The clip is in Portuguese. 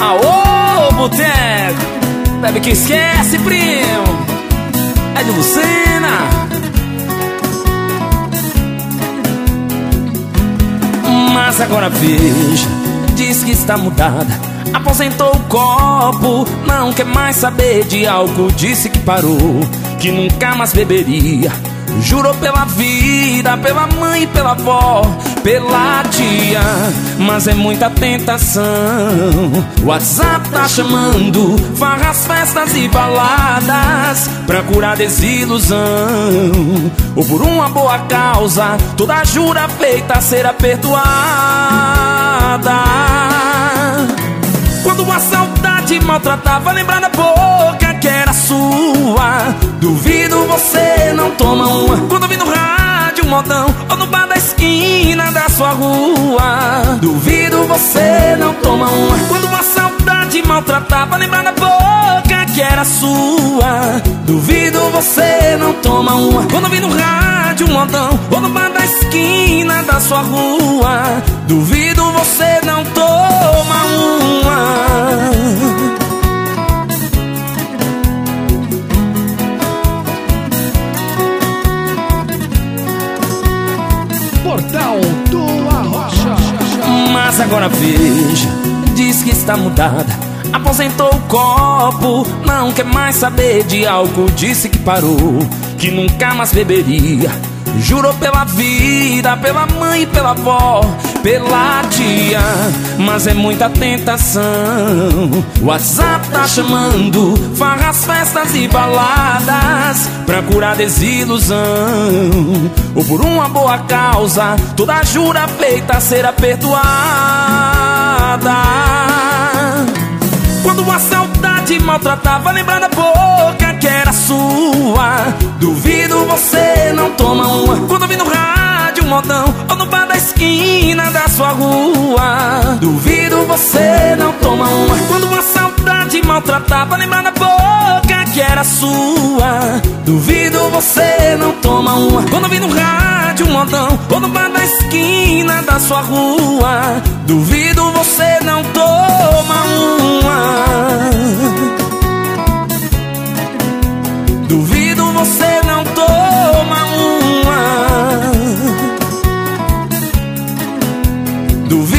Aô, boteco. Bebe que esquece, primo. É de Lucena Mas agora veja Diz que está mudada. Aposentou o copo Não quer mais saber de álcool Disse que parou Que nunca mais beberia. Jurou pela vida, pela mãe e pela avó, pela tia, mas é muita tentação. WhatsApp tá chamando, farras, festas e baladas pra curar desilusão. Ou por uma boa causa, toda jura feita será perdoada. Quando a saudade maltratava, lembrar da boca que era sua. Duvido você não toma uma quando vi no rádio um modão ou no bar esquina da sua rua. Duvido você não toma uma quando a saudade maltratava, lembrar da boca que era sua. Duvido você não toma uma quando vi no rádio um modão ou no bar da esquina da sua rua. Duvido Mas agora veja, diz que está mudada. Aposentou o copo, não quer mais saber de álcool. Disse que parou, que nunca mais beberia. Jurou pela vida, pela mãe e pela avó, pela tia, mas é muita tentação. O WhatsApp tá chamando, farras, festas e baladas pra curar desilusão. Ou por uma boa causa, toda jura feita será perdoada. Quando a saudade maltratava, lembrar da boca que era sua. Duvido você não toma uma quando vi no rádio um modão ou no bar da esquina da sua rua. Duvido você não toma uma quando a saudade maltratava, lembrar da boca que era sua. Duvido você não toma uma quando vi no rádio portão ou no bar da esquina da sua rua. Duvido você não toma uma. Duvido você não toma uma. Duvido